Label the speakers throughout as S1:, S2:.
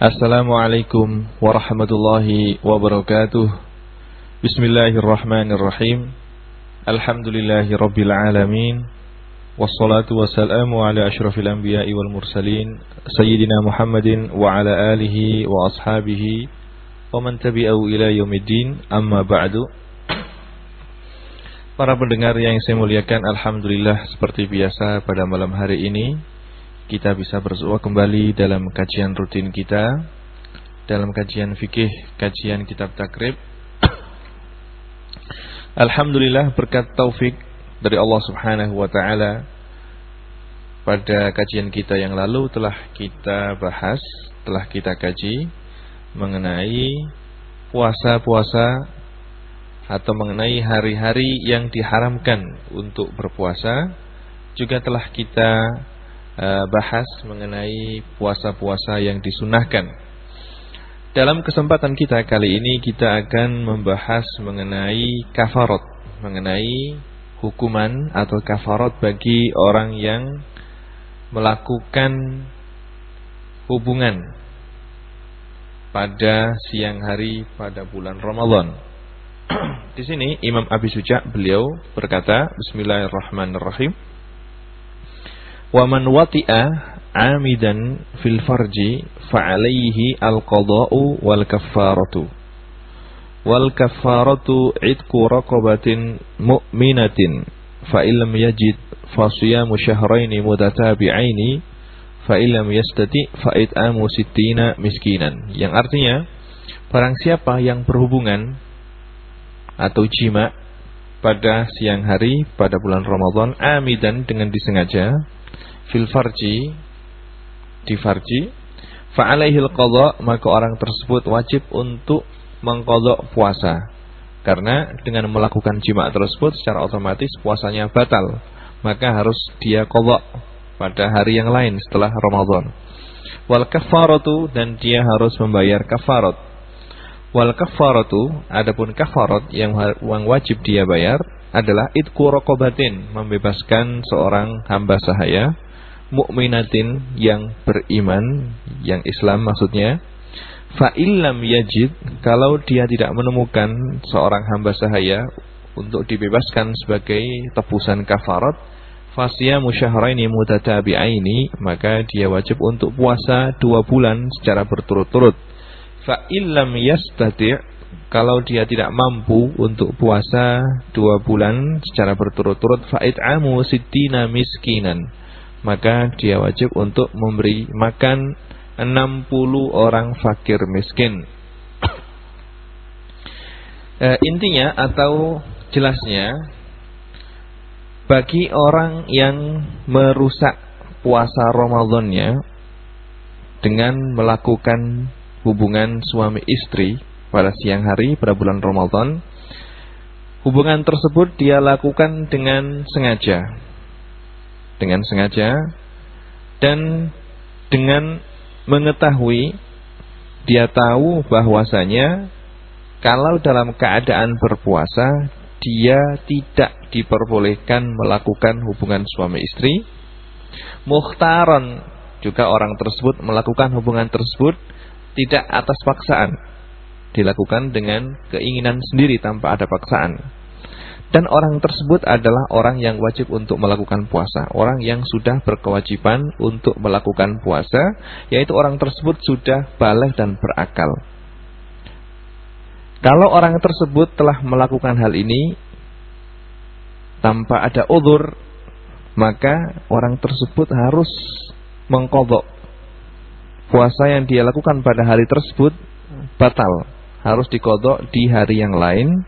S1: Assalamualaikum warahmatullahi wabarakatuh. Bismillahirrahmanirrahim. Alhamdulillahi rabbil alamin. Wassalatu wassalamu ala ashrafil anbiya'i wal mursalin Sayyidina Muhammadin wa ala alihi wa ashabihi Wa man tabi'ahu ila yaumiddin. Amma ba'du. Para pendengar yang saya muliakan Alhamdulillah seperti biasa pada malam hari ini kita bisa bersua kembali dalam kajian rutin kita dalam kajian fikih, kajian kitab takrib. Alhamdulillah berkat taufik dari Allah Subhanahu wa taala pada kajian kita yang lalu telah kita bahas, telah kita kaji mengenai puasa-puasa atau mengenai hari-hari yang diharamkan untuk berpuasa juga telah kita Eh, bahas mengenai puasa-puasa yang disunahkan. Dalam kesempatan kita kali ini kita akan membahas mengenai kafarot, mengenai hukuman atau kafarot bagi orang yang melakukan hubungan pada siang hari pada bulan Ramadan. Di sini Imam Abi Suja beliau berkata, Bismillahirrahmanirrahim. Wa man wati'a amidan fil farji fa'alaihi al-qada'u wal kaffaratu. Wal kaffaratu itku raqabatin mu'minatin fa illam yajid fa siyamu syahraini mutatabi'aini fa illam yastati fa it'amu sittina miskinan. Yang artinya barang siapa yang berhubungan atau jima pada siang hari pada bulan Ramadan amidan dengan disengaja fil farji di farji fa alaihil qadha maka orang tersebut wajib untuk mengkodok puasa. Karena dengan melakukan jima tersebut secara otomatis puasanya batal maka harus dia kodok pada hari yang lain setelah Ramadan. Wal kafaratu dan dia harus membayar kafarat. Wal kafaratu adapun kafarat yang wajib dia bayar adalah rokobatin membebaskan seorang hamba sahaya mukminatin yang beriman, yang Islam maksudnya. Fa illam yajid kalau dia tidak menemukan seorang hamba sahaya untuk dibebaskan sebagai tebusan kafarat, fasya musyahraini mutatabi'aini, maka dia wajib untuk puasa dua bulan secara berturut-turut. Fa illam yastati' kalau dia tidak mampu untuk puasa dua bulan secara berturut-turut fa'it'amu sittina miskinan maka dia wajib untuk memberi makan 60 orang fakir miskin. e, intinya atau jelasnya bagi orang yang merusak puasa Ramadannya dengan melakukan hubungan suami istri pada siang hari pada bulan Ramadan, hubungan tersebut dia lakukan dengan sengaja dengan sengaja dan dengan mengetahui dia tahu bahwasanya kalau dalam keadaan berpuasa dia tidak diperbolehkan melakukan hubungan suami istri. Muhtaron juga orang tersebut melakukan hubungan tersebut tidak atas paksaan. Dilakukan dengan keinginan sendiri tanpa ada paksaan dan orang tersebut adalah orang yang wajib untuk melakukan puasa. Orang yang sudah berkewajiban untuk melakukan puasa. Yaitu orang tersebut sudah balik dan berakal. Kalau orang tersebut telah melakukan hal ini. Tanpa ada udur. Maka orang tersebut harus mengkodok. Puasa yang dia lakukan pada hari tersebut batal. Harus dikodok di hari yang lain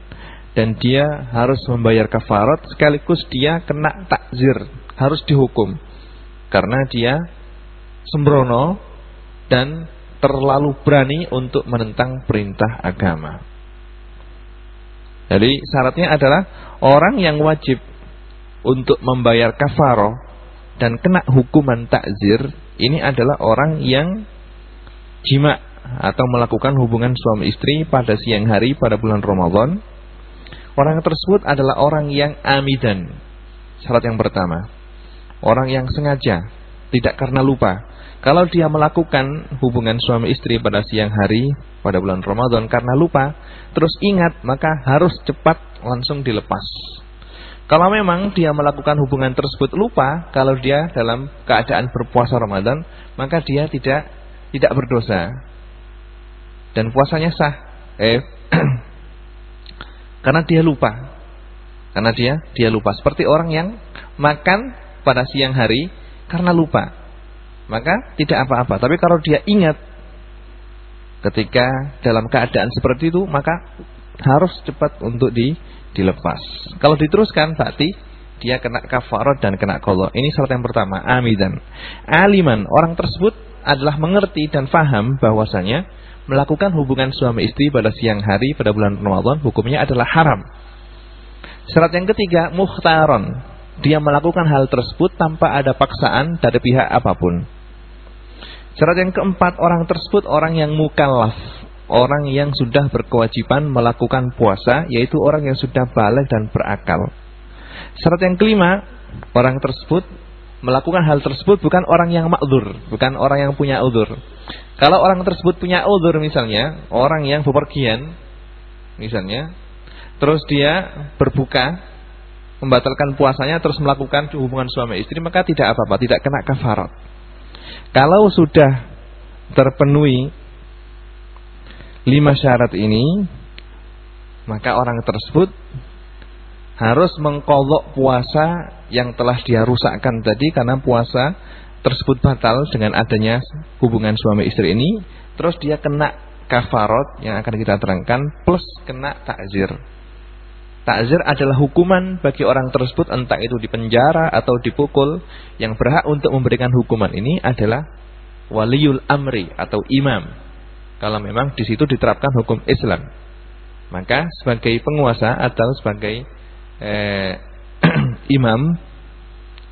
S1: dan dia harus membayar kafarat sekaligus dia kena takzir, harus dihukum karena dia sembrono dan terlalu berani untuk menentang perintah agama. Jadi syaratnya adalah orang yang wajib untuk membayar kafaroh dan kena hukuman takzir ini adalah orang yang jima atau melakukan hubungan suami istri pada siang hari pada bulan Ramadan Orang tersebut adalah orang yang amidan. Syarat yang pertama. Orang yang sengaja tidak karena lupa. Kalau dia melakukan hubungan suami istri pada siang hari pada bulan Ramadan karena lupa, terus ingat, maka harus cepat langsung dilepas. Kalau memang dia melakukan hubungan tersebut lupa, kalau dia dalam keadaan berpuasa Ramadan, maka dia tidak tidak berdosa. Dan puasanya sah. Eh karena dia lupa. Karena dia dia lupa seperti orang yang makan pada siang hari karena lupa maka tidak apa-apa. Tapi kalau dia ingat ketika dalam keadaan seperti itu, maka harus cepat untuk di, dilepas. Kalau diteruskan berarti dia kena kafarat dan kena qadha. Ini syarat yang pertama, amidan. Aliman, orang tersebut adalah mengerti dan faham bahwasanya melakukan hubungan suami istri pada siang hari pada bulan Ramadan hukumnya adalah haram. Syarat yang ketiga, muhtaron. Dia melakukan hal tersebut tanpa ada paksaan dari pihak apa pun. Syarat yang keempat, orang tersebut orang yang mukallaf. Orang yang sudah berkewajiban melakukan puasa, yaitu orang yang sudah balik dan berakal. Syarat yang kelima, orang tersebut melakukan hal tersebut bukan orang yang makdur, bukan orang yang punya udur. Kalau orang tersebut punya udur misalnya, orang yang bepergian, misalnya, terus dia berbuka, membatalkan puasanya, terus melakukan hubungan suami istri, maka tidak apa-apa, tidak kena kafarat. Kalau sudah terpenuhi lima syarat ini, maka orang tersebut harus mengkolok puasa yang telah dia rusakkan tadi karena puasa tersebut batal dengan adanya hubungan suami istri ini, terus dia kena kafarot yang akan kita terangkan plus kena takzir. Takzir adalah hukuman bagi orang tersebut entah itu dipenjara atau dipukul. Yang berhak untuk memberikan hukuman ini adalah waliul amri atau imam. Kalau memang di situ diterapkan hukum Islam. Maka sebagai penguasa atau sebagai eh, imam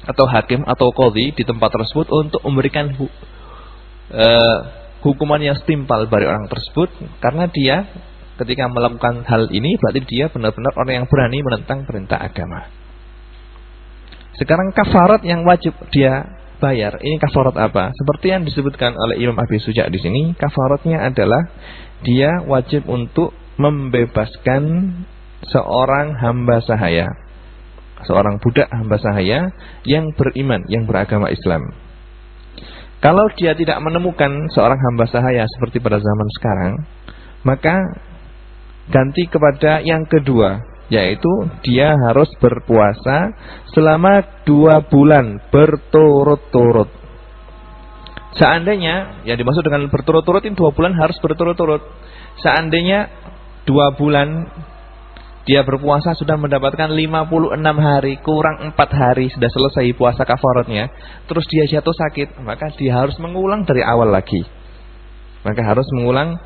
S1: atau hakim atau kodi di tempat tersebut untuk memberikan hu, eh, hukuman yang setimpal bagi orang tersebut karena dia ketika melakukan hal ini berarti dia benar-benar orang yang berani menentang perintah agama. Sekarang kafarat yang wajib dia bayar, ini kafarat apa? Seperti yang disebutkan oleh Imam Abi Suja di sini, kafaratnya adalah dia wajib untuk membebaskan seorang hamba sahaya. Seorang budak hamba sahaya yang beriman, yang beragama Islam. Kalau dia tidak menemukan seorang hamba sahaya seperti pada zaman sekarang, maka ganti kepada yang kedua yaitu dia harus berpuasa selama dua bulan berturut-turut. Seandainya yang dimaksud dengan berturut-turut ini dua bulan harus berturut-turut. Seandainya dua bulan dia berpuasa sudah mendapatkan 56 hari kurang 4 hari sudah selesai puasa kafaratnya terus dia jatuh sakit maka dia harus mengulang dari awal lagi maka harus mengulang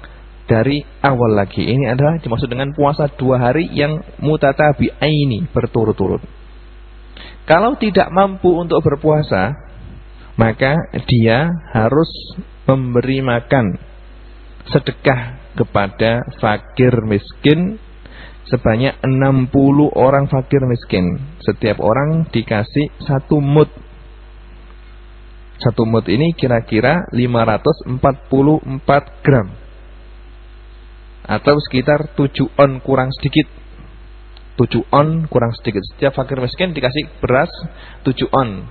S1: dari awal lagi. Ini adalah dimaksud dengan puasa dua hari yang mutatabi aini berturut-turut. Kalau tidak mampu untuk berpuasa, maka dia harus memberi makan sedekah kepada fakir miskin sebanyak 60 orang fakir miskin. Setiap orang dikasih satu mut. Satu mut ini kira-kira 544 gram atau sekitar 7 on kurang sedikit. 7 on kurang sedikit. Setiap fakir miskin dikasih beras 7 on.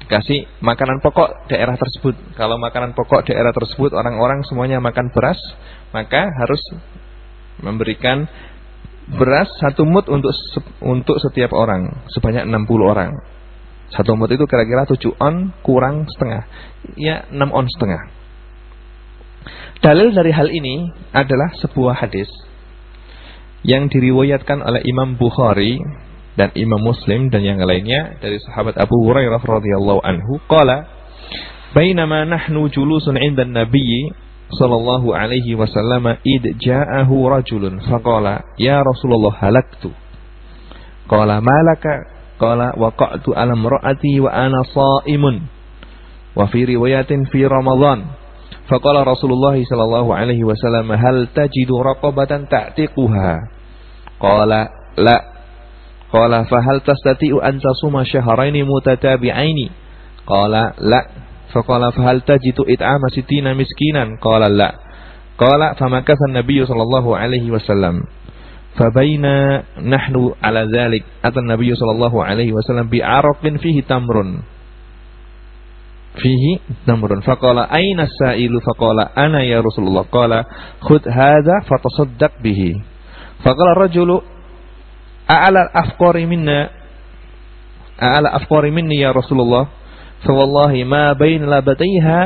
S1: Dikasih makanan pokok daerah tersebut. Kalau makanan pokok daerah tersebut orang-orang semuanya makan beras, maka harus memberikan beras satu mut untuk untuk setiap orang sebanyak 60 orang. Satu mut itu kira-kira 7 on kurang setengah. Ya 6 on setengah. Dalil dari hal ini adalah sebuah hadis yang diriwayatkan oleh Imam Bukhari dan Imam Muslim dan yang lainnya dari sahabat Abu Hurairah radhiyallahu anhu qala bainama nahnu julusun 'inda an-nabiy sallallahu alaihi wasallam id ja'ahu rajulun faqala ya Rasulullah halaktu qala malaka qala waqa'tu ala imra'ati wa ana sha'imun wa fi riwayatin fi ramadan Faqala Rasulullah sallallahu alaihi wasallam, "Hal tajidu raqabatan ta'tiquha?" Qala, "La." Qala, "Fa hal tastati'u an tasuma shahrayn mutatabi'aini?" Qala la. Faqala fahal tajitu it'ama sitina miskinan? Qala la. Qala famakatha an-nabiy sallallahu alaihi wasallam. Fabaina nahnu ala dhalik atan nabiy sallallahu alaihi wasallam bi araqin fihi tamrun. Fihi tamrun. Faqala aina sa'ilu? Faqala ana ya Rasulullah. Qala khudh hadha fatasaddaq bihi. Faqala rajulu a'ala afqari minna a'ala afqari minni ya Rasulullah Fawallahi ma bain labataiha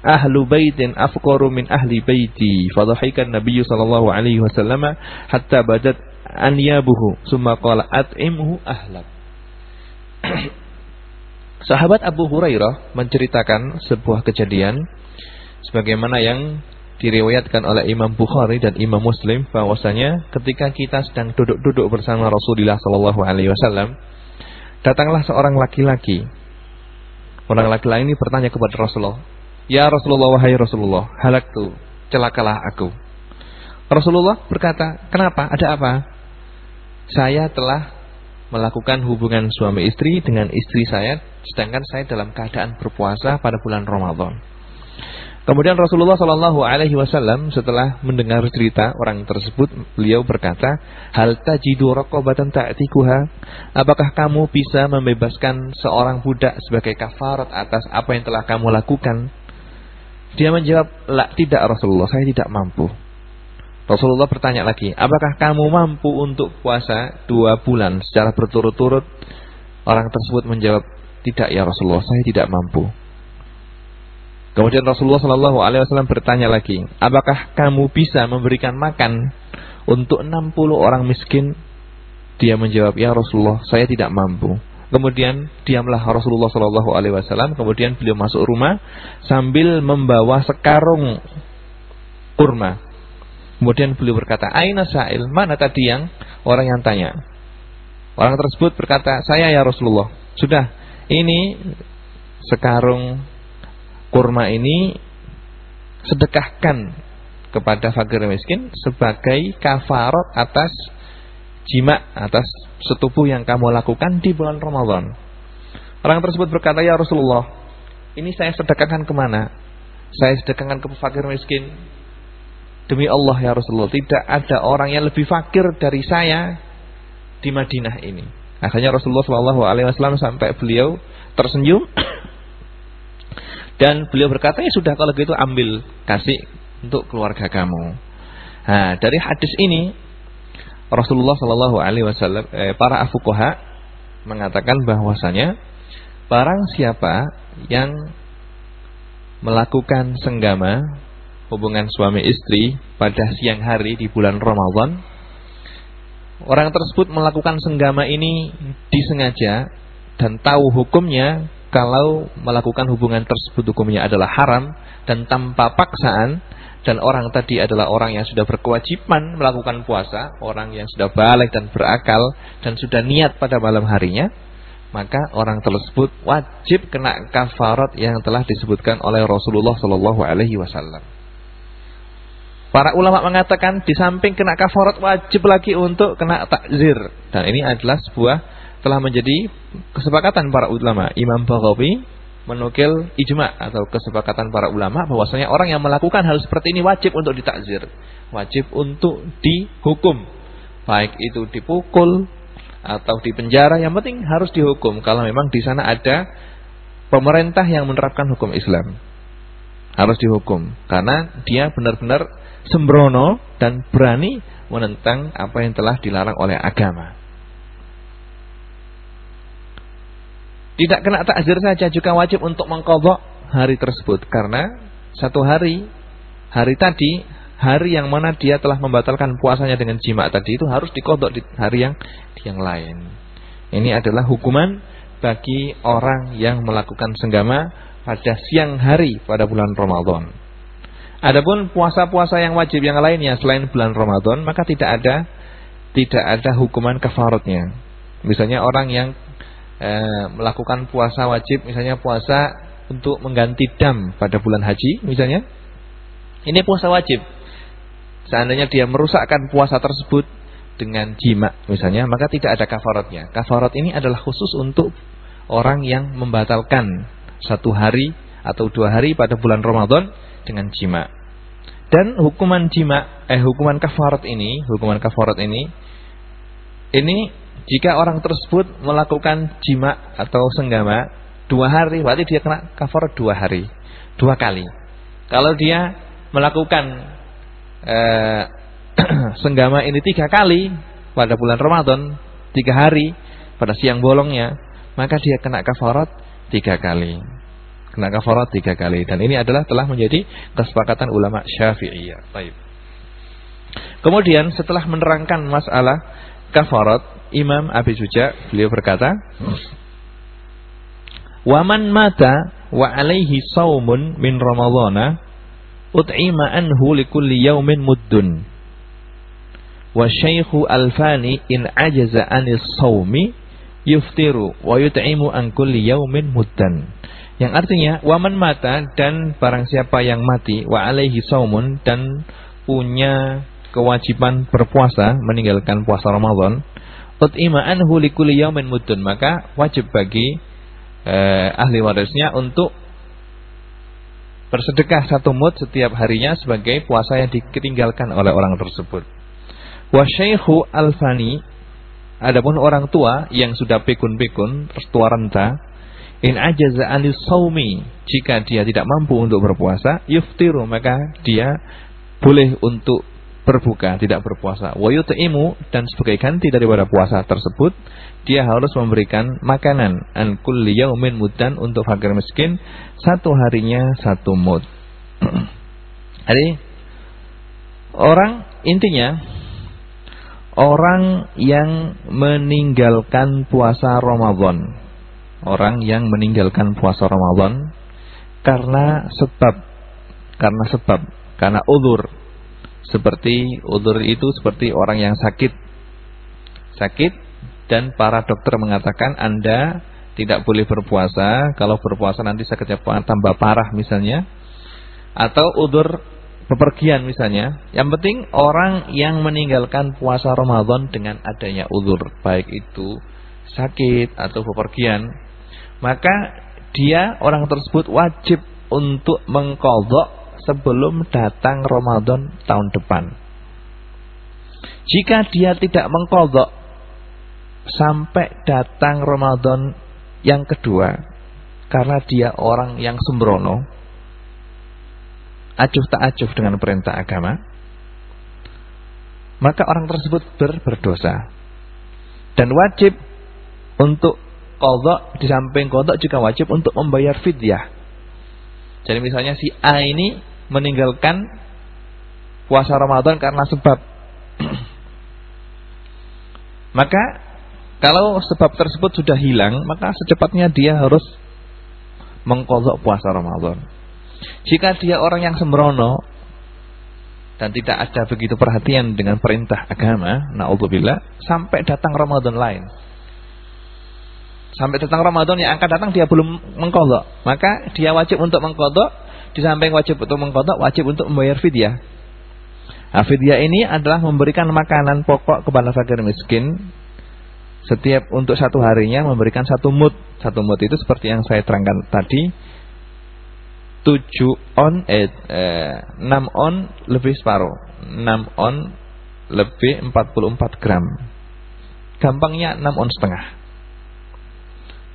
S1: ahlu baitin afqaru min ahli baiti. Fadhahikan Nabi sallallahu alaihi wasallam hatta badat anyabuhu summa qala at'imhu ahlak. Sahabat Abu Hurairah menceritakan sebuah kejadian sebagaimana yang diriwayatkan oleh Imam Bukhari dan Imam Muslim bahwasanya ketika kita sedang duduk-duduk bersama Rasulullah sallallahu alaihi wasallam datanglah seorang laki-laki Orang laki-laki ini bertanya kepada Rasulullah, "Ya Rasulullah, wahai Rasulullah, halak tu, celakalah aku." Rasulullah berkata, "Kenapa? Ada apa?" "Saya telah melakukan hubungan suami istri dengan istri saya sedangkan saya dalam keadaan berpuasa pada bulan Ramadan." Kemudian Rasulullah Shallallahu Alaihi Wasallam setelah mendengar cerita orang tersebut, beliau berkata, Hal tajidu rokobatan. Apakah kamu bisa membebaskan seorang budak sebagai kafarat atas apa yang telah kamu lakukan? Dia menjawab, La, tidak Rasulullah, saya tidak mampu. Rasulullah bertanya lagi, apakah kamu mampu untuk puasa dua bulan secara berturut-turut? Orang tersebut menjawab, tidak ya Rasulullah, saya tidak mampu. Kemudian Rasulullah Shallallahu Alaihi Wasallam bertanya lagi, apakah kamu bisa memberikan makan untuk 60 orang miskin? Dia menjawab, ya Rasulullah, saya tidak mampu. Kemudian diamlah Rasulullah Shallallahu Alaihi Wasallam. Kemudian beliau masuk rumah sambil membawa sekarung kurma. Kemudian beliau berkata, Aina sa'il, mana tadi yang orang yang tanya? Orang tersebut berkata, saya ya Rasulullah. Sudah, ini sekarung kurma ini sedekahkan kepada fakir miskin sebagai kafarat atas jima atas setubuh yang kamu lakukan di bulan Ramadan. Orang tersebut berkata, "Ya Rasulullah, ini saya sedekahkan ke mana? Saya sedekahkan ke fakir miskin." Demi Allah ya Rasulullah, tidak ada orang yang lebih fakir dari saya di Madinah ini. Akhirnya Rasulullah Shallallahu Alaihi Wasallam sampai beliau tersenyum dan beliau berkata, ya sudah kalau gitu ambil kasih untuk keluarga kamu. Nah, dari hadis ini Rasulullah Shallallahu Alaihi Wasallam eh, para afukoha mengatakan bahwasanya barang siapa yang melakukan senggama hubungan suami istri pada siang hari di bulan Ramadan orang tersebut melakukan senggama ini disengaja dan tahu hukumnya kalau melakukan hubungan tersebut hukumnya adalah haram dan tanpa paksaan dan orang tadi adalah orang yang sudah berkewajiban melakukan puasa, orang yang sudah balik dan berakal dan sudah niat pada malam harinya, maka orang tersebut wajib kena kafarat yang telah disebutkan oleh Rasulullah Shallallahu Alaihi Wasallam. Para ulama mengatakan di samping kena kafarat wajib lagi untuk kena takzir dan ini adalah sebuah telah menjadi kesepakatan para ulama. Imam Baghawi menukil ijma atau kesepakatan para ulama bahwasanya orang yang melakukan hal seperti ini wajib untuk ditakzir, wajib untuk dihukum. Baik itu dipukul atau dipenjara, yang penting harus dihukum kalau memang di sana ada pemerintah yang menerapkan hukum Islam. Harus dihukum karena dia benar-benar sembrono dan berani menentang apa yang telah dilarang oleh agama. Tidak kena takzir saja juga wajib untuk mengkodok hari tersebut. Karena satu hari, hari tadi, hari yang mana dia telah membatalkan puasanya dengan jima tadi itu harus dikodok di hari yang yang lain. Ini adalah hukuman bagi orang yang melakukan senggama pada siang hari pada bulan Ramadan. Adapun puasa-puasa yang wajib yang lainnya selain bulan Ramadan, maka tidak ada tidak ada hukuman kafaratnya. Misalnya orang yang eh, melakukan puasa wajib, misalnya puasa untuk mengganti dam pada bulan haji, misalnya, ini puasa wajib. Seandainya dia merusakkan puasa tersebut dengan jima, misalnya, maka tidak ada kafaratnya. Kafarat ini adalah khusus untuk orang yang membatalkan satu hari atau dua hari pada bulan Ramadan dengan jima. Dan hukuman jima, eh hukuman kafarat ini, hukuman kafarat ini, ini jika orang tersebut melakukan jima atau senggama dua hari, berarti dia kena kafarat dua hari, dua kali. Kalau dia melakukan eh, senggama ini tiga kali pada bulan Ramadan, tiga hari pada siang bolongnya, maka dia kena kafarat tiga kali kena kafarat tiga kali dan ini adalah telah menjadi kesepakatan ulama Syafi'iyah. Baik. Kemudian setelah menerangkan masalah kafarat, Imam Abi Suja beliau berkata, "Waman mata wa alaihi saumun min Ramadhana ut'ima anhu likulli yaumin muddun." Wa syaikhu alfani in ajaza anis saumi yuftiru wa yut'imu an kulli yaumin muddan. Yang artinya waman mata dan barang siapa yang mati wa alaihi saumun dan punya kewajiban berpuasa meninggalkan puasa Ramadan ut'ima anhu likulli yaumin muddun maka wajib bagi eh, ahli warisnya untuk bersedekah satu mud setiap harinya sebagai puasa yang ditinggalkan oleh orang tersebut. Wa syaikhu alfani adapun orang tua yang sudah pikun-pikun tua renta In ajaza anis saumi jika dia tidak mampu untuk berpuasa, yuftiru maka dia boleh untuk berbuka, tidak berpuasa. Wa yut'imu dan sebagai ganti daripada puasa tersebut, dia harus memberikan makanan an kulli yaumin mudan untuk fakir miskin satu harinya satu mud. Jadi orang intinya orang yang meninggalkan puasa Ramadan orang yang meninggalkan puasa Ramadan karena sebab karena sebab karena udur seperti udur itu seperti orang yang sakit. Sakit dan para dokter mengatakan Anda tidak boleh berpuasa. Kalau berpuasa nanti sakitnya tambah parah misalnya. Atau udur bepergian misalnya. Yang penting orang yang meninggalkan puasa Ramadan dengan adanya udur. Baik itu sakit atau bepergian. Maka dia orang tersebut wajib untuk mengkodok sebelum datang Ramadan tahun depan. Jika dia tidak mengkodok sampai datang Ramadan yang kedua, karena dia orang yang sembrono, acuh tak acuh dengan perintah agama, maka orang tersebut ber berdosa dan wajib untuk kodok di samping kodok juga wajib untuk membayar fidyah. Jadi misalnya si A ini meninggalkan puasa Ramadan karena sebab maka kalau sebab tersebut sudah hilang maka secepatnya dia harus mengkodok puasa Ramadan. Jika dia orang yang sembrono dan tidak ada begitu perhatian dengan perintah agama, naudzubillah, sampai datang Ramadan lain Sampai datang Ramadan yang akan datang dia belum mengkodok. Maka dia wajib untuk mengkodok. Di samping wajib untuk mengkodok, wajib untuk membayar fidyah. Nah, fidyah ini adalah memberikan makanan pokok kepada fakir miskin. Setiap untuk satu harinya memberikan satu mut. Satu mut itu seperti yang saya terangkan tadi. 7 on, eh, eh 6 on lebih separuh. 6 on lebih 44 gram. Gampangnya 6 on setengah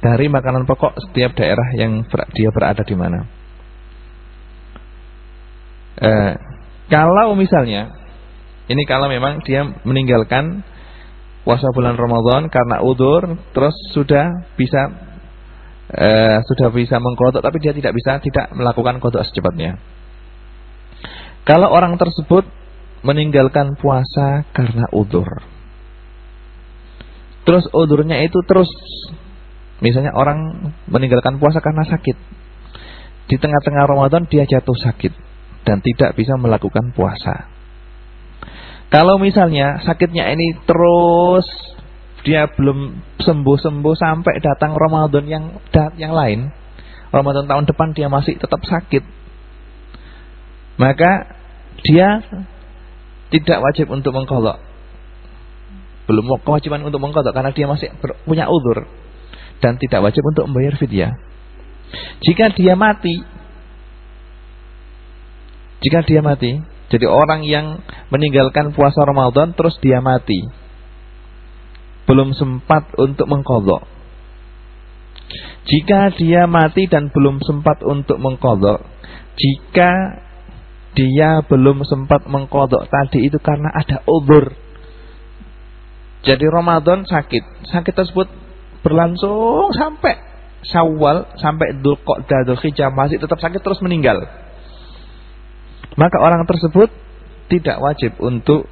S1: dari makanan pokok setiap daerah yang dia berada di mana. Eh, kalau misalnya, ini kalau memang dia meninggalkan puasa bulan Ramadan karena udur, terus sudah bisa eh, sudah bisa mengkodok, tapi dia tidak bisa tidak melakukan kodok secepatnya. Kalau orang tersebut meninggalkan puasa karena udur, terus udurnya itu terus Misalnya orang meninggalkan puasa karena sakit. Di tengah-tengah Ramadan dia jatuh sakit dan tidak bisa melakukan puasa. Kalau misalnya sakitnya ini terus dia belum sembuh-sembuh sampai datang Ramadan yang yang lain, Ramadan tahun depan dia masih tetap sakit. Maka dia tidak wajib untuk mengkolok. Belum kewajiban untuk mengkodok karena dia masih punya udur. dan tidak wajib untuk membayar fidyah. Jika dia mati, jika dia mati, jadi orang yang meninggalkan puasa Ramadan terus dia mati, belum sempat untuk mengkodok. Jika dia mati dan belum sempat untuk mengkodok, jika dia belum sempat mengkodok tadi itu karena ada udur. Jadi Ramadan sakit. Sakit tersebut berlangsung sampai Syawal, sampai Dzulqa'dah, Dzulhijjah masih tetap sakit terus meninggal. Maka orang tersebut tidak wajib untuk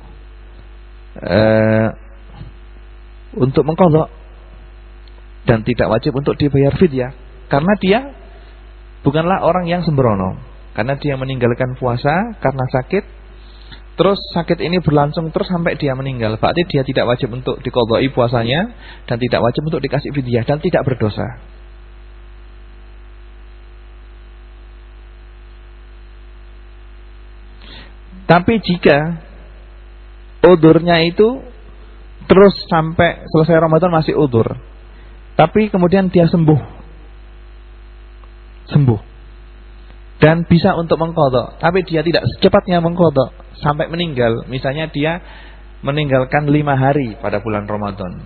S1: uh, untuk mengkodok dan tidak wajib untuk dibayar fidyah karena dia bukanlah orang yang sembrono. Karena dia meninggalkan puasa karena sakit. Terus sakit ini berlangsung terus sampai dia meninggal. Berarti dia tidak wajib untuk dikodoi puasanya. Dan tidak wajib untuk dikasih fidyah. Dan tidak berdosa. Tapi jika udurnya itu terus sampai selesai Ramadan masih udur. Tapi kemudian dia sembuh. Sembuh dan bisa untuk mengkodok. Tapi dia tidak secepatnya mengkodok sampai meninggal. Misalnya dia meninggalkan lima hari pada bulan Ramadan.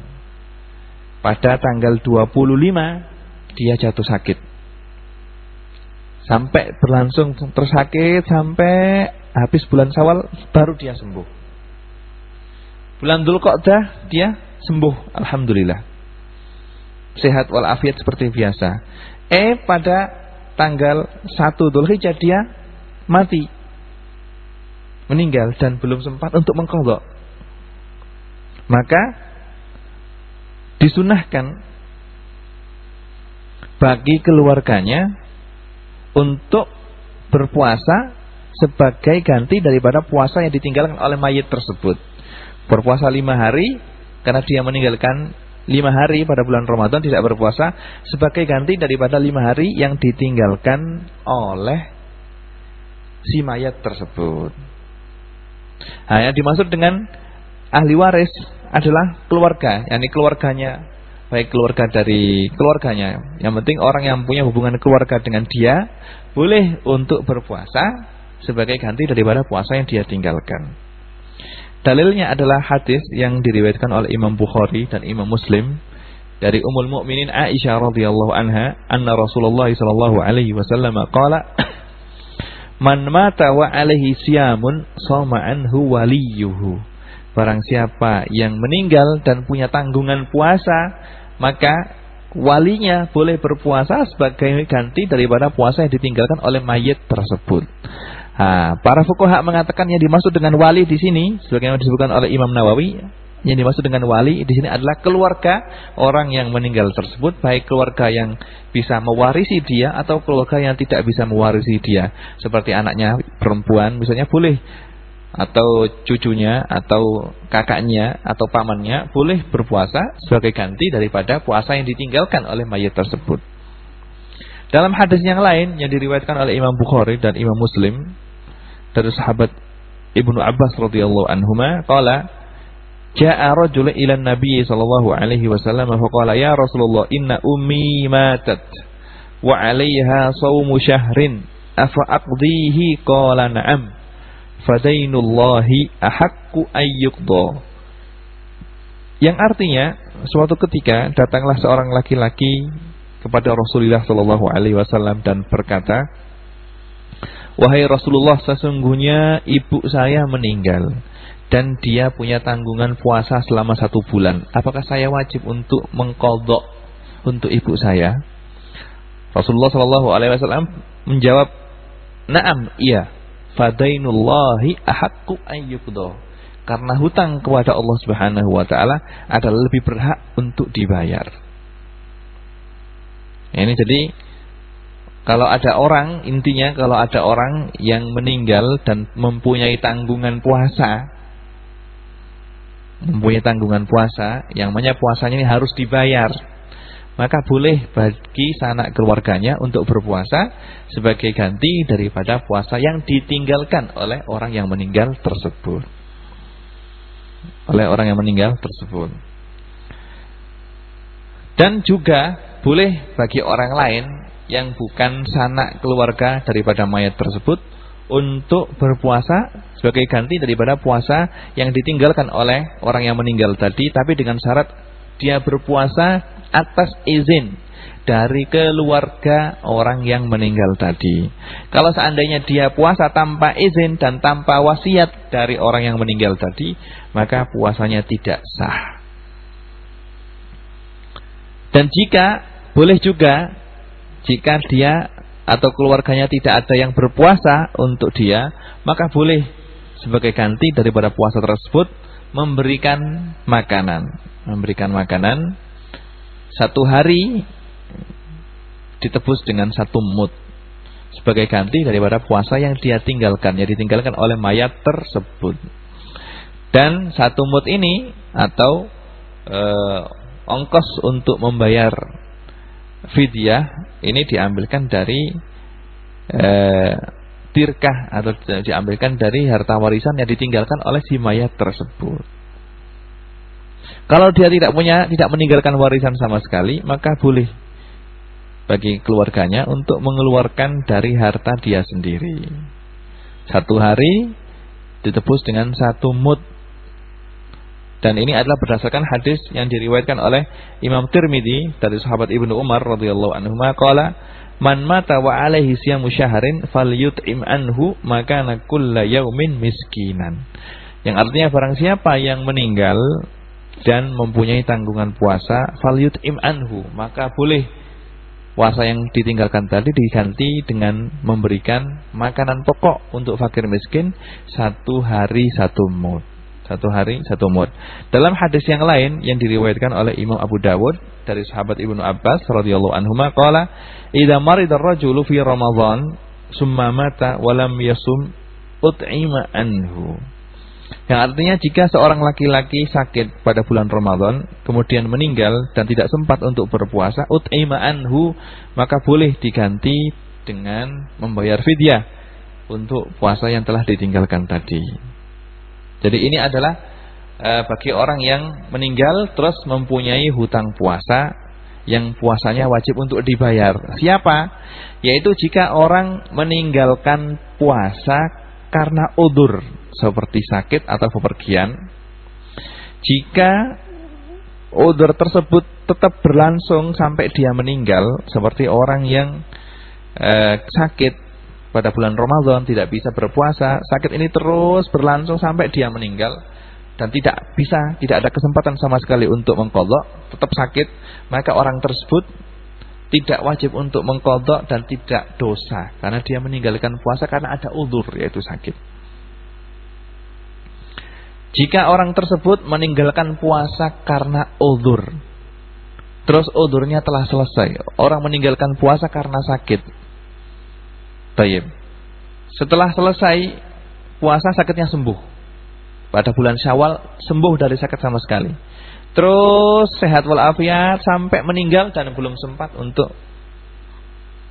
S1: Pada tanggal 25 dia jatuh sakit. Sampai berlangsung tersakit sampai habis bulan Sawal baru dia sembuh. Bulan Dzulqa'dah dia sembuh alhamdulillah. Sehat walafiat seperti biasa. Eh pada tanggal 1 Dzulhijjah dia mati. Meninggal dan belum sempat untuk mengkodok. Maka disunahkan bagi keluarganya untuk berpuasa sebagai ganti daripada puasa yang ditinggalkan oleh mayit tersebut. Berpuasa lima hari karena dia meninggalkan lima hari pada bulan Ramadan tidak berpuasa sebagai ganti daripada lima hari yang ditinggalkan oleh si mayat tersebut. Nah, yang dimaksud dengan ahli waris adalah keluarga, yakni keluarganya, baik keluarga dari keluarganya. Yang penting orang yang punya hubungan keluarga dengan dia boleh untuk berpuasa sebagai ganti daripada puasa yang dia tinggalkan. Dalilnya adalah hadis yang diriwayatkan oleh Imam Bukhari dan Imam Muslim dari Ummul Mukminin Aisyah radhiyallahu anha, anna Rasulullah sallallahu alaihi wasallam qala Man mata wa alaihi siyamun sama anhu waliyuhu. Barang siapa yang meninggal dan punya tanggungan puasa, maka walinya boleh berpuasa sebagai ganti daripada puasa yang ditinggalkan oleh mayit tersebut. Ha, para fuqaha mengatakan yang dimaksud dengan wali di sini sebagaimana disebutkan oleh Imam Nawawi, yang dimaksud dengan wali di sini adalah keluarga orang yang meninggal tersebut, baik keluarga yang bisa mewarisi dia atau keluarga yang tidak bisa mewarisi dia, seperti anaknya perempuan misalnya boleh atau cucunya atau kakaknya atau pamannya boleh berpuasa sebagai ganti daripada puasa yang ditinggalkan oleh mayat tersebut. Dalam hadis yang lain yang diriwayatkan oleh Imam Bukhari dan Imam Muslim dari sahabat Ibnu Abbas radhiyallahu anhuma qala Ja'a rajul ila Nabi sallallahu alaihi wasallam faqala ya Rasulullah inna ummi matat wa 'alayha shaumu syahrin afa aqdihi? Qala na'am. Fadainullahi ahaqqu ayyuqda yang artinya suatu ketika datanglah seorang laki-laki kepada Rasulullah sallallahu alaihi wasallam dan berkata Wahai Rasulullah, sesungguhnya ibu saya meninggal dan dia punya tanggungan puasa selama satu bulan. Apakah saya wajib untuk mengkodok untuk ibu saya? Rasulullah Shallallahu Alaihi Wasallam menjawab, Naam, iya. Fadainullahi ahakku ayyukdo. Karena hutang kepada Allah Subhanahu Wa Taala adalah lebih berhak untuk dibayar. Ini jadi kalau ada orang, intinya kalau ada orang yang meninggal dan mempunyai tanggungan puasa, mempunyai tanggungan puasa, yang namanya puasanya ini harus dibayar. Maka boleh bagi sanak keluarganya untuk berpuasa sebagai ganti daripada puasa yang ditinggalkan oleh orang yang meninggal tersebut. Oleh orang yang meninggal tersebut. Dan juga boleh bagi orang lain yang bukan sanak keluarga daripada mayat tersebut untuk berpuasa sebagai ganti daripada puasa yang ditinggalkan oleh orang yang meninggal tadi tapi dengan syarat dia berpuasa atas izin dari keluarga orang yang meninggal tadi. Kalau seandainya dia puasa tanpa izin dan tanpa wasiat dari orang yang meninggal tadi, maka puasanya tidak sah. Dan jika boleh juga jika dia atau keluarganya tidak ada yang berpuasa untuk dia, maka boleh sebagai ganti daripada puasa tersebut memberikan makanan, memberikan makanan. Satu hari ditebus dengan satu mut. Sebagai ganti daripada puasa yang dia tinggalkan, yang ditinggalkan oleh mayat tersebut. Dan satu mut ini atau e, ongkos untuk membayar fidyah ini diambilkan dari e, tirkah atau diambilkan dari harta warisan yang ditinggalkan oleh si mayat tersebut. Kalau dia tidak punya, tidak meninggalkan warisan sama sekali, maka boleh bagi keluarganya untuk mengeluarkan dari harta dia sendiri. Satu hari ditebus dengan satu mut. Dan ini adalah berdasarkan hadis yang diriwayatkan oleh Imam Tirmidzi dari sahabat Ibnu Umar radhiyallahu anhu qala man mata wa alaihi siyamu syahrin falyut'im anhu makana kulla yaumin miskinan. Yang artinya barang siapa yang meninggal dan mempunyai tanggungan puasa falyut'im anhu maka boleh puasa yang ditinggalkan tadi diganti dengan memberikan makanan pokok untuk fakir miskin satu hari satu mud. Satu hari satu mud. Dalam hadis yang lain yang diriwayatkan oleh Imam Abu Dawud dari sahabat Ibnu Abbas radhiyallahu anhu qala idza marida ar-rajulu fi Ramadan summa mata wa lam yasum ut'ima anhu. Yang artinya jika seorang laki-laki sakit pada bulan Ramadan kemudian meninggal dan tidak sempat untuk berpuasa ut'ima anhu maka boleh diganti dengan membayar fidyah untuk puasa yang telah ditinggalkan tadi. Jadi ini adalah e, bagi orang yang meninggal terus mempunyai hutang puasa yang puasanya wajib untuk dibayar. Siapa? Yaitu jika orang meninggalkan puasa karena udur seperti sakit atau bepergian. Jika odor tersebut tetap berlangsung sampai dia meninggal, seperti orang yang eh, sakit pada bulan Ramadan tidak bisa berpuasa, sakit ini terus berlangsung sampai dia meninggal dan tidak bisa, tidak ada kesempatan sama sekali untuk mengkodok, tetap sakit, maka orang tersebut tidak wajib untuk mengkodok dan tidak dosa karena dia meninggalkan puasa karena ada udur yaitu sakit. Jika orang tersebut meninggalkan puasa karena udur. Terus udurnya telah selesai. Orang meninggalkan puasa karena sakit. Baik. Setelah selesai puasa sakitnya sembuh. Pada bulan Syawal sembuh dari sakit sama sekali. Terus sehat walafiat sampai meninggal dan belum sempat untuk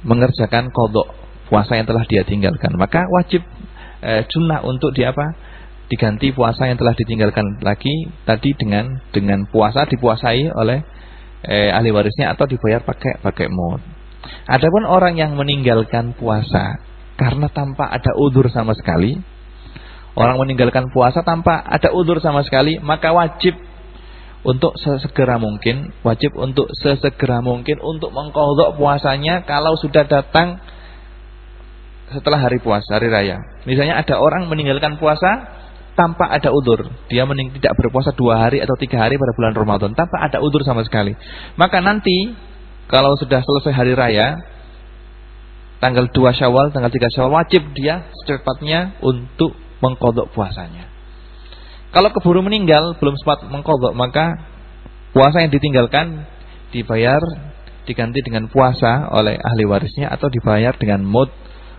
S1: mengerjakan kodok puasa yang telah dia tinggalkan. Maka wajib eh, sunnah untuk dia apa? diganti puasa yang telah ditinggalkan lagi tadi dengan dengan puasa dipuasai oleh eh, ahli warisnya atau dibayar pakai pakai mod. Adapun orang yang meninggalkan puasa karena tanpa ada udur sama sekali, orang meninggalkan puasa tanpa ada udur sama sekali, maka wajib untuk sesegera mungkin, wajib untuk sesegera mungkin untuk mengkodok puasanya kalau sudah datang setelah hari puasa, hari raya. Misalnya ada orang meninggalkan puasa tanpa ada udur. Dia tidak berpuasa dua hari atau tiga hari pada bulan Ramadan tanpa ada udur sama sekali. Maka nanti kalau sudah selesai hari raya, tanggal 2 Syawal, tanggal 3 Syawal wajib dia secepatnya untuk mengkodok puasanya. Kalau keburu meninggal belum sempat mengkodok maka puasa yang ditinggalkan dibayar diganti dengan puasa oleh ahli warisnya atau dibayar dengan mud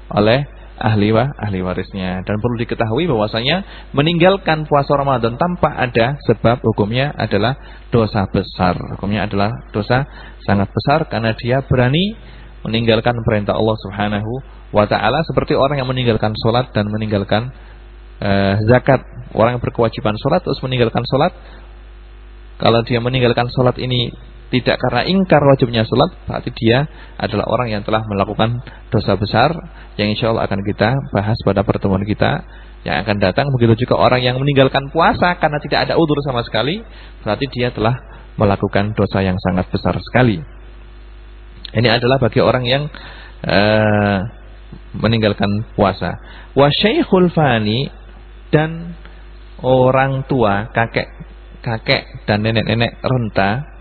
S1: oleh ahli wa, ahli warisnya. Dan perlu diketahui bahwasanya meninggalkan puasa Ramadan tanpa ada sebab hukumnya adalah dosa besar. Hukumnya adalah dosa sangat besar karena dia berani meninggalkan perintah Allah Subhanahu wa taala seperti orang yang meninggalkan salat dan meninggalkan uh, zakat. Orang yang berkewajiban salat terus meninggalkan salat kalau dia meninggalkan salat ini tidak karena ingkar wajibnya sholat, berarti dia adalah orang yang telah melakukan dosa besar yang insya Allah akan kita bahas pada pertemuan kita yang akan datang. Begitu juga orang yang meninggalkan puasa karena tidak ada udur sama sekali, berarti dia telah melakukan dosa yang sangat besar sekali. Ini adalah bagi orang yang uh, meninggalkan puasa. Wa syaikhul fani dan orang tua, kakek kakek dan nenek-nenek renta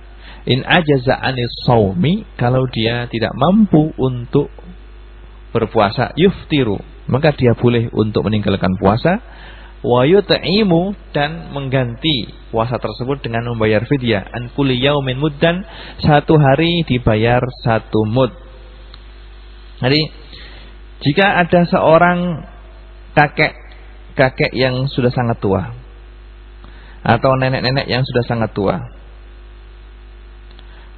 S1: In ajaza anis saumi kalau dia tidak mampu untuk berpuasa yuftiru maka dia boleh untuk meninggalkan puasa dan mengganti puasa tersebut dengan membayar fidyah an kulli yaumin muddan satu hari dibayar satu mud. Jadi jika ada seorang kakek kakek yang sudah sangat tua atau nenek-nenek yang sudah sangat tua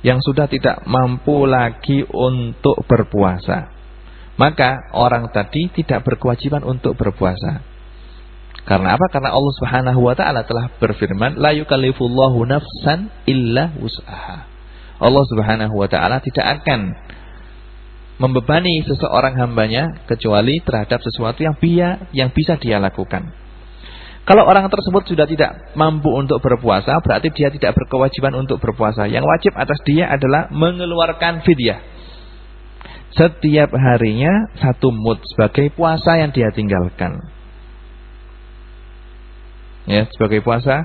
S1: yang sudah tidak mampu lagi untuk berpuasa. Maka orang tadi tidak berkewajiban untuk berpuasa. Karena apa? Karena Allah Subhanahu wa taala telah berfirman, "La yukallifullahu nafsan illa wus'aha." Allah Subhanahu wa taala tidak akan membebani seseorang hambanya kecuali terhadap sesuatu yang dia yang bisa dia lakukan. Kalau orang tersebut sudah tidak mampu untuk berpuasa, berarti dia tidak berkewajiban untuk berpuasa. Yang wajib atas dia adalah mengeluarkan fidyah. Setiap harinya satu mud sebagai puasa yang dia tinggalkan. Ya, sebagai puasa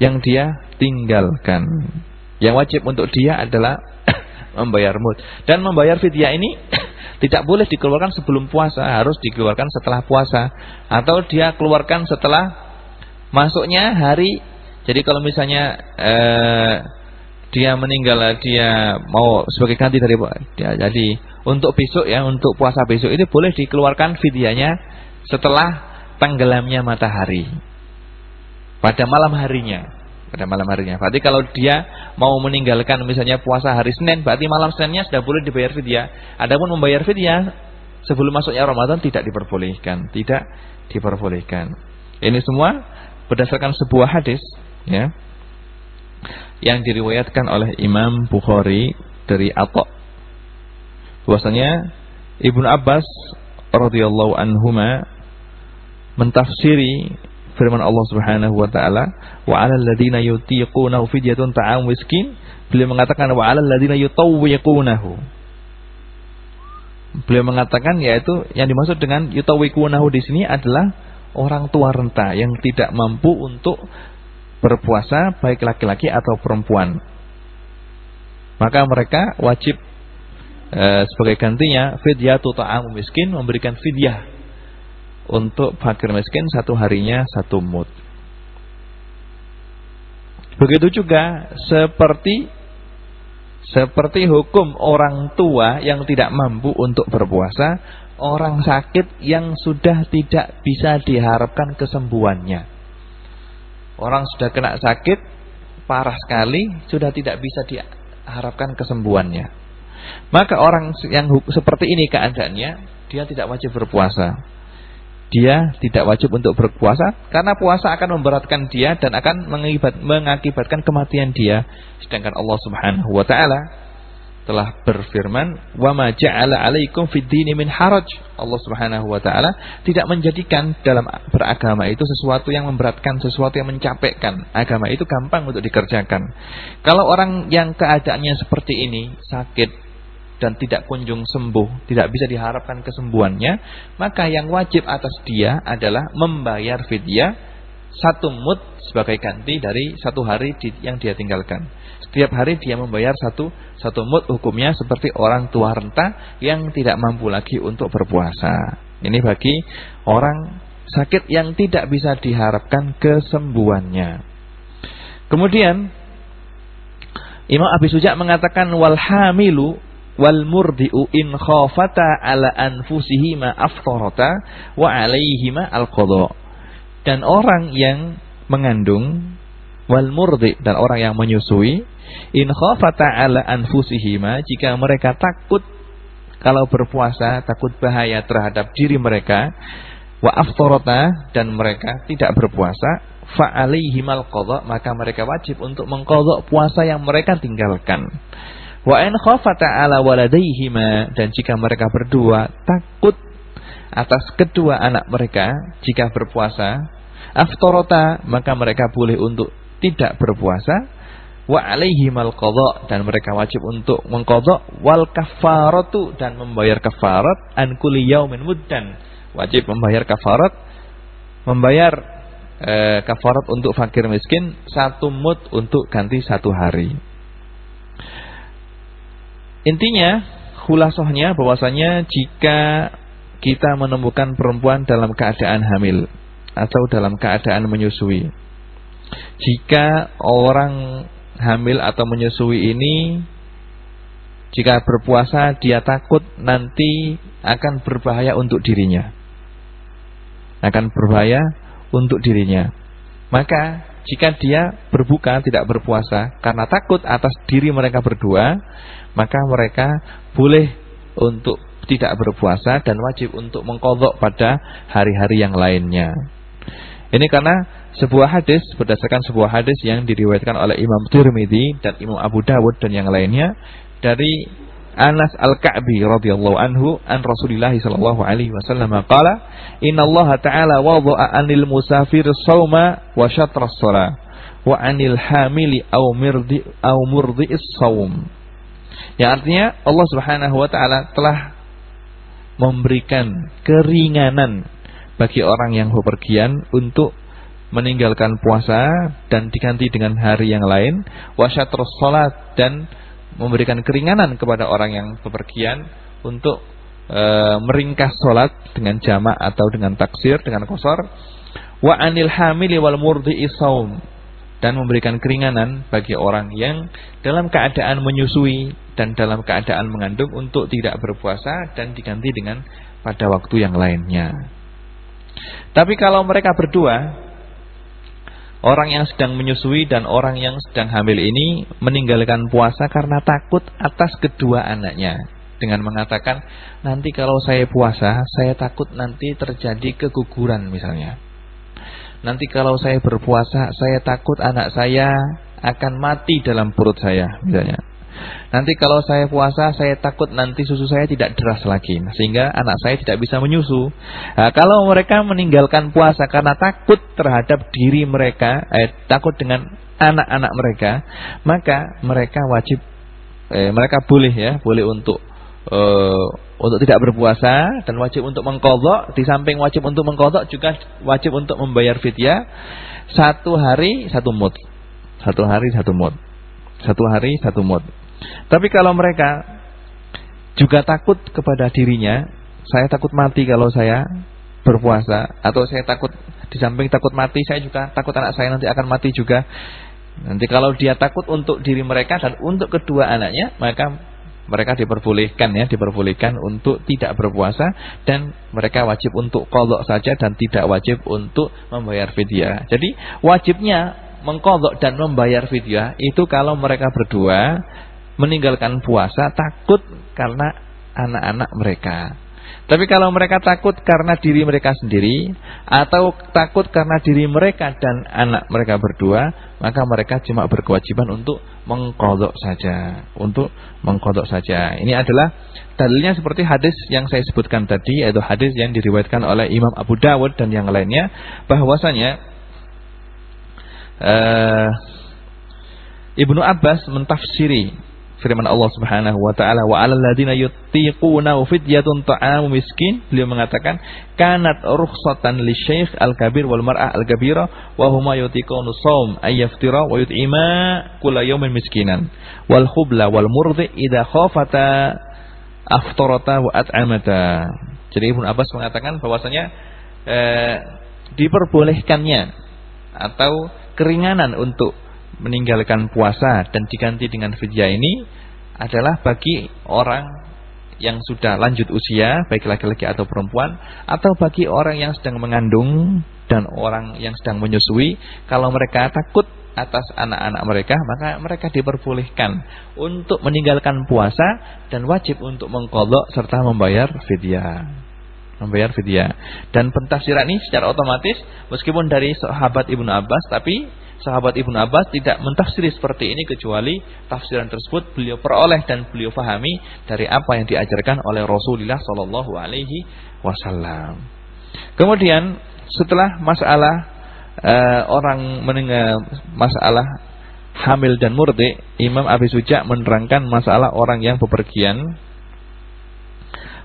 S1: yang dia tinggalkan. Yang wajib untuk dia adalah membayar mud. Dan membayar fidyah ini tidak boleh dikeluarkan sebelum puasa, harus dikeluarkan setelah puasa atau dia keluarkan setelah masuknya hari. Jadi kalau misalnya eh, dia meninggal dia mau sebagai ganti dari dia jadi untuk besok ya untuk puasa besok ini boleh dikeluarkan fidyahnya setelah tenggelamnya matahari pada malam harinya pada malam harinya. Berarti kalau dia mau meninggalkan misalnya puasa hari Senin, berarti malam Seninnya sudah boleh dibayar fidyah. Adapun membayar fidyah sebelum masuknya Ramadan tidak diperbolehkan, tidak diperbolehkan. Ini semua berdasarkan sebuah hadis ya yang diriwayatkan oleh Imam Bukhari dari Atta bahwasanya Ibnu Abbas radhiyallahu anhuma mentafsiri firman Allah Subhanahu wa taala, "Wa 'alal ladzina yutiqunahu fidyatun ta'am miskin." Beliau mengatakan wa 'alal ladzina yutawwiqunahu. Beliau mengatakan yaitu yang dimaksud dengan yutawwiqunahu di sini adalah orang tua renta yang tidak mampu untuk berpuasa baik laki-laki atau perempuan. Maka mereka wajib e, sebagai gantinya fidyah ta'am miskin memberikan fidyah untuk fakir miskin satu harinya satu mut. Begitu juga seperti seperti hukum orang tua yang tidak mampu untuk berpuasa, orang sakit yang sudah tidak bisa diharapkan kesembuhannya. Orang sudah kena sakit parah sekali, sudah tidak bisa diharapkan kesembuhannya. Maka orang yang seperti ini keadaannya, dia tidak wajib berpuasa dia tidak wajib untuk berpuasa karena puasa akan memberatkan dia dan akan mengakibatkan kematian dia. Sedangkan Allah Subhanahu wa taala telah berfirman wa ma ja'ala 'alaikum fid min haraj. Allah Subhanahu wa taala tidak menjadikan dalam beragama itu sesuatu yang memberatkan sesuatu yang mencapekkan. Agama itu gampang untuk dikerjakan. Kalau orang yang keadaannya seperti ini sakit dan tidak kunjung sembuh, tidak bisa diharapkan kesembuhannya, maka yang wajib atas dia adalah membayar fidyah satu mut sebagai ganti dari satu hari yang dia tinggalkan. Setiap hari dia membayar satu satu mut hukumnya seperti orang tua renta yang tidak mampu lagi untuk berpuasa. Ini bagi orang sakit yang tidak bisa diharapkan kesembuhannya. Kemudian Imam Abi Suja mengatakan wal hamilu wal murdi'u in khafata ala anfusihima aftarata wa alaihima al Dan orang yang mengandung wal murdi dan orang yang menyusui in khafata ala anfusihima jika mereka takut kalau berpuasa takut bahaya terhadap diri mereka wa aftarata dan mereka tidak berpuasa fa alaihimal qadha maka mereka wajib untuk mengqadha puasa yang mereka tinggalkan wa in khafata ala waladaihima dan jika mereka berdua takut atas kedua anak mereka jika berpuasa aftarata maka mereka boleh untuk tidak berpuasa. Wa alaihimal qadha dan mereka wajib untuk mengqadha. Wal kafaratu dan membayar kafarat. An kulli yaumin muddan wajib membayar kafarat. Membayar e, kafarat untuk fakir miskin satu mud untuk ganti satu hari intinya khulasohnya bahwasanya jika kita menemukan perempuan dalam keadaan hamil atau dalam keadaan menyusui jika orang hamil atau menyusui ini jika berpuasa dia takut nanti akan berbahaya untuk dirinya. Akan berbahaya untuk dirinya. Maka jika dia berbuka tidak berpuasa karena takut atas diri mereka berdua, maka mereka boleh untuk tidak berpuasa dan wajib untuk mengkodok pada hari-hari yang lainnya. Ini karena sebuah hadis berdasarkan sebuah hadis yang diriwayatkan oleh Imam Tirmidzi dan Imam Abu Dawud dan yang lainnya dari Anas Al-Ka'bi radhiyallahu anhu an Rasulillah sallallahu alaihi wasallam qala inna Allah ta'ala wada'a 'anil musafir shauma wa syatra shalah wa 'anil hamili aw mirdi aw murdi'is shaum yang artinya Allah Subhanahu wa taala telah memberikan keringanan bagi orang yang bepergian untuk meninggalkan puasa dan diganti dengan hari yang lain wasyatrus salat dan memberikan keringanan kepada orang yang bepergian untuk e, meringkas salat dengan jamak atau dengan taksir dengan kosor wa anil hamili wal murdi'i saum dan memberikan keringanan bagi orang yang dalam keadaan menyusui dan dalam keadaan mengandung untuk tidak berpuasa dan diganti dengan pada waktu yang lainnya. Tapi kalau mereka berdua Orang yang sedang menyusui dan orang yang sedang hamil ini meninggalkan puasa karena takut atas kedua anaknya. Dengan mengatakan, nanti kalau saya puasa, saya takut nanti terjadi keguguran misalnya. Nanti kalau saya berpuasa, saya takut anak saya akan mati dalam perut saya misalnya. Nanti kalau saya puasa, saya takut nanti susu saya tidak deras lagi. Sehingga anak saya tidak bisa menyusu. Nah, kalau mereka meninggalkan puasa karena takut terhadap diri mereka, eh, takut dengan anak-anak mereka, maka mereka wajib, eh, mereka boleh ya, boleh untuk eh, untuk tidak berpuasa dan wajib untuk mengkodok. Di samping wajib untuk mengkodok juga wajib untuk membayar fidyah satu hari satu mut, satu hari satu mut, satu hari satu mut. Tapi kalau mereka juga takut kepada dirinya, saya takut mati kalau saya berpuasa atau saya takut di samping takut mati saya juga takut anak saya nanti akan mati juga. Nanti kalau dia takut untuk diri mereka dan untuk kedua anaknya, maka mereka diperbolehkan ya, diperbolehkan untuk tidak berpuasa dan mereka wajib untuk kolok saja dan tidak wajib untuk membayar fidyah. Jadi wajibnya mengkolok dan membayar fidyah itu kalau mereka berdua meninggalkan puasa takut karena anak-anak mereka. Tapi kalau mereka takut karena diri mereka sendiri atau takut karena diri mereka dan anak mereka berdua, maka mereka cuma berkewajiban untuk mengkodok saja, untuk mengkodok saja. Ini adalah dalilnya seperti hadis yang saya sebutkan tadi, yaitu hadis yang diriwayatkan oleh Imam Abu Dawud dan yang lainnya, bahwasanya uh, Ibnu Abbas mentafsiri firman Allah Subhanahu wa taala wa 'alal ladzina yutiquna fidyatun ta'amu miskin. Beliau mengatakan kanat rukhsatan lisyaikh al-kabir wal mar'ah al-kabira wa huma yutiqunu shaum ay yaftira wa yut'ima kulla yawmin miskinan. Wal khubla wal murdi idza khafata aftarata wa at'amata. Jadi Ibnu Abbas mengatakan bahwasanya eh, diperbolehkannya atau keringanan untuk meninggalkan puasa dan diganti dengan fidyah ini adalah bagi orang yang sudah lanjut usia, baik laki-laki atau perempuan, atau bagi orang yang sedang mengandung dan orang yang sedang menyusui, kalau mereka takut atas anak-anak mereka, maka mereka diperbolehkan untuk meninggalkan puasa dan wajib untuk mengkodok serta membayar fidyah. membayar fidyah. Dan pentafsiran ini secara otomatis meskipun dari sahabat Ibnu Abbas tapi sahabat Ibnu Abbas tidak mentafsiri seperti ini kecuali tafsiran tersebut beliau peroleh dan beliau fahami dari apa yang diajarkan oleh Rasulullah sallallahu alaihi wasallam. Kemudian setelah masalah uh, orang mendengar masalah hamil dan murdi, Imam Abi Suja menerangkan masalah orang yang bepergian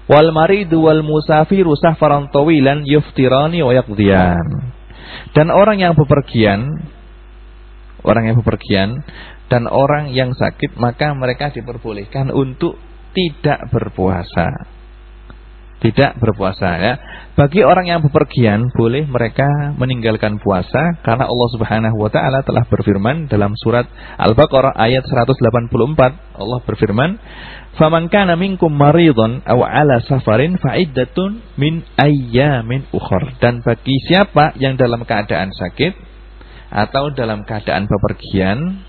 S1: wal maridu wal musafiru safaran tawilan yuftirani wa yaqdiyan. Dan orang yang bepergian orang yang bepergian dan orang yang sakit maka mereka diperbolehkan untuk tidak berpuasa. Tidak berpuasa ya. Bagi orang yang bepergian boleh mereka meninggalkan puasa karena Allah Subhanahu wa taala telah berfirman dalam surat Al-Baqarah ayat 184 Allah berfirman Faman kana minkum maridun aw ala safarin fa iddatun min ayyamin ukhra. Dan bagi siapa yang dalam keadaan sakit atau dalam keadaan bepergian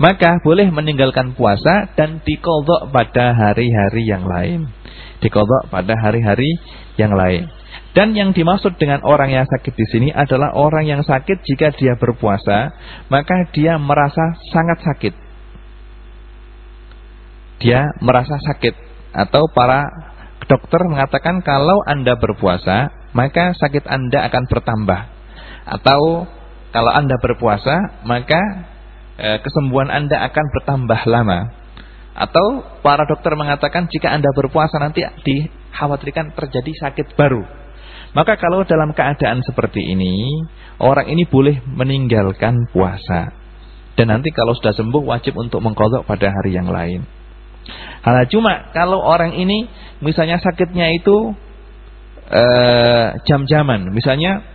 S1: maka boleh meninggalkan puasa dan dikodok pada hari-hari yang lain dikodok pada hari-hari yang lain. Dan yang dimaksud dengan orang yang sakit di sini adalah orang yang sakit jika dia berpuasa, maka dia merasa sangat sakit. Dia merasa sakit atau para dokter mengatakan kalau Anda berpuasa, maka sakit Anda akan bertambah. Atau kalau Anda berpuasa, maka e, kesembuhan Anda akan bertambah lama. Atau para dokter mengatakan jika Anda berpuasa nanti dikhawatirkan terjadi sakit baru. Maka kalau dalam keadaan seperti ini, orang ini boleh meninggalkan puasa. Dan nanti kalau sudah sembuh wajib untuk mengkodok pada hari yang lain. Hanya cuma kalau orang ini misalnya sakitnya itu eh, jam-jaman. Misalnya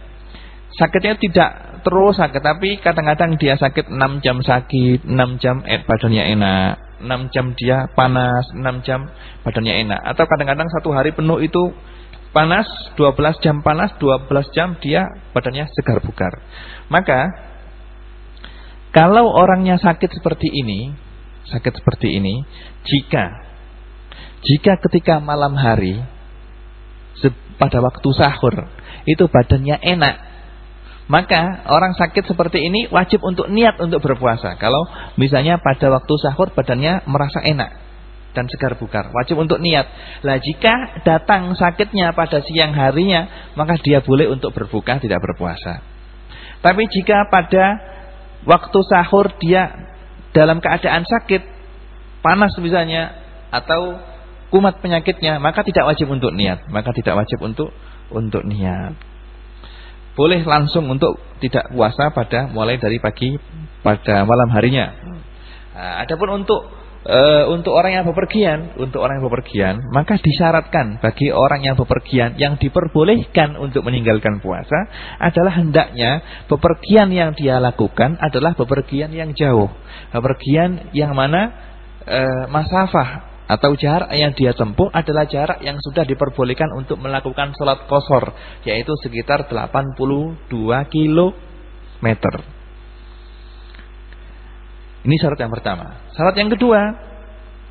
S1: sakitnya tidak terus sakit tapi kadang-kadang dia sakit 6 jam sakit, 6 jam eh, badannya enak. 6 jam dia panas, 6 jam badannya enak. Atau kadang-kadang satu hari penuh itu panas, 12 jam panas, 12 jam dia badannya segar bugar. Maka kalau orangnya sakit seperti ini, sakit seperti ini, jika jika ketika malam hari pada waktu sahur itu badannya enak, maka orang sakit seperti ini wajib untuk niat untuk berpuasa. Kalau misalnya pada waktu sahur badannya merasa enak dan segar bugar, wajib untuk niat. Lah jika datang sakitnya pada siang harinya, maka dia boleh untuk berbuka tidak berpuasa. Tapi jika pada waktu sahur dia dalam keadaan sakit, panas misalnya atau kumat penyakitnya, maka tidak wajib untuk niat, maka tidak wajib untuk untuk niat boleh langsung untuk tidak puasa pada mulai dari pagi pada malam harinya. Nah, adapun untuk e, untuk orang yang bepergian, untuk orang yang bepergian, maka disyaratkan bagi orang yang bepergian yang diperbolehkan untuk meninggalkan puasa adalah hendaknya bepergian yang dia lakukan adalah bepergian yang jauh, bepergian yang mana e, masafah atau jarak yang dia tempuh adalah jarak yang sudah diperbolehkan untuk melakukan sholat kosor yaitu sekitar 82 kilometer. Ini syarat yang pertama. Syarat yang kedua,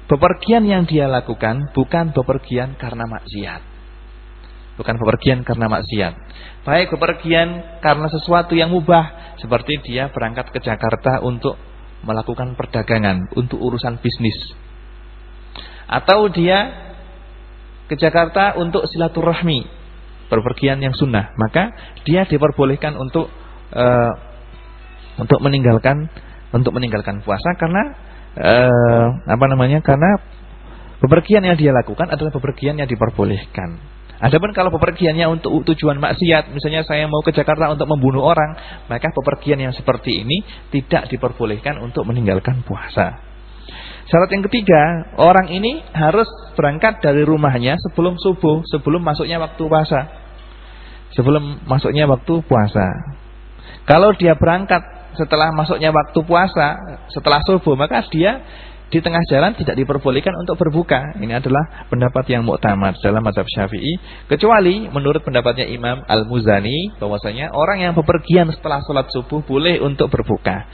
S1: bepergian yang dia lakukan bukan bepergian karena maksiat. Bukan bepergian karena maksiat. Baik bepergian karena sesuatu yang mubah seperti dia berangkat ke Jakarta untuk melakukan perdagangan, untuk urusan bisnis atau dia ke Jakarta untuk silaturahmi, perpergian yang sunnah, maka dia diperbolehkan untuk uh, untuk meninggalkan untuk meninggalkan puasa karena uh, apa namanya? Karena bepergian yang dia lakukan adalah bepergian yang diperbolehkan. Adapun kalau bepergiannya untuk tujuan maksiat, misalnya saya mau ke Jakarta untuk membunuh orang, maka bepergian yang seperti ini tidak diperbolehkan untuk meninggalkan puasa. Syarat yang ketiga, orang ini harus berangkat dari rumahnya sebelum subuh, sebelum masuknya waktu puasa. Sebelum masuknya waktu puasa. Kalau dia berangkat setelah masuknya waktu puasa, setelah subuh, maka dia di tengah jalan tidak diperbolehkan untuk berbuka. Ini adalah pendapat yang muktamad dalam mazhab Syafi'i, kecuali menurut pendapatnya Imam Al-Muzani bahwasanya orang yang bepergian setelah sholat subuh boleh untuk berbuka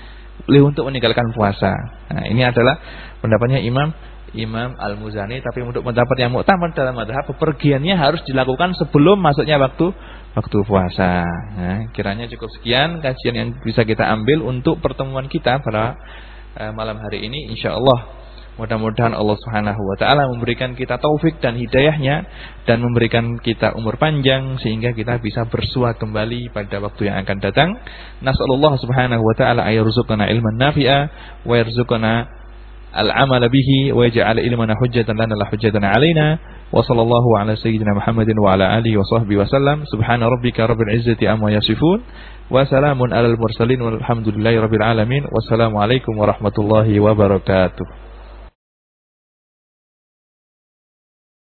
S1: boleh untuk meninggalkan puasa. Nah, ini adalah pendapatnya Imam Imam Al-Muzani tapi untuk pendapat yang muktamad dalam madhab bepergiannya harus dilakukan sebelum masuknya waktu waktu puasa. Nah, kiranya cukup sekian kajian yang bisa kita ambil untuk pertemuan kita pada uh, malam hari ini insyaallah. Mudah-mudahan Allah Subhanahu wa taala memberikan kita taufik dan hidayahnya dan memberikan kita umur panjang sehingga kita bisa bersua kembali pada waktu yang akan datang. Nasallallahu subhanahu wa taala ayarzuqana ilman nafi'a wa yarzuqana al-amal bihi wa yaj'al ilmana hujjatan lana la hujjatan alaina wa sallallahu ala sayyidina Muhammadin wa ala alihi wa sahbihi wa sallam. Subhana rabbika rabbil izzati amma yasifun. Wa salamun alal mursalin walhamdulillahi rabbil alamin. Wassalamu alaikum warahmatullahi wabarakatuh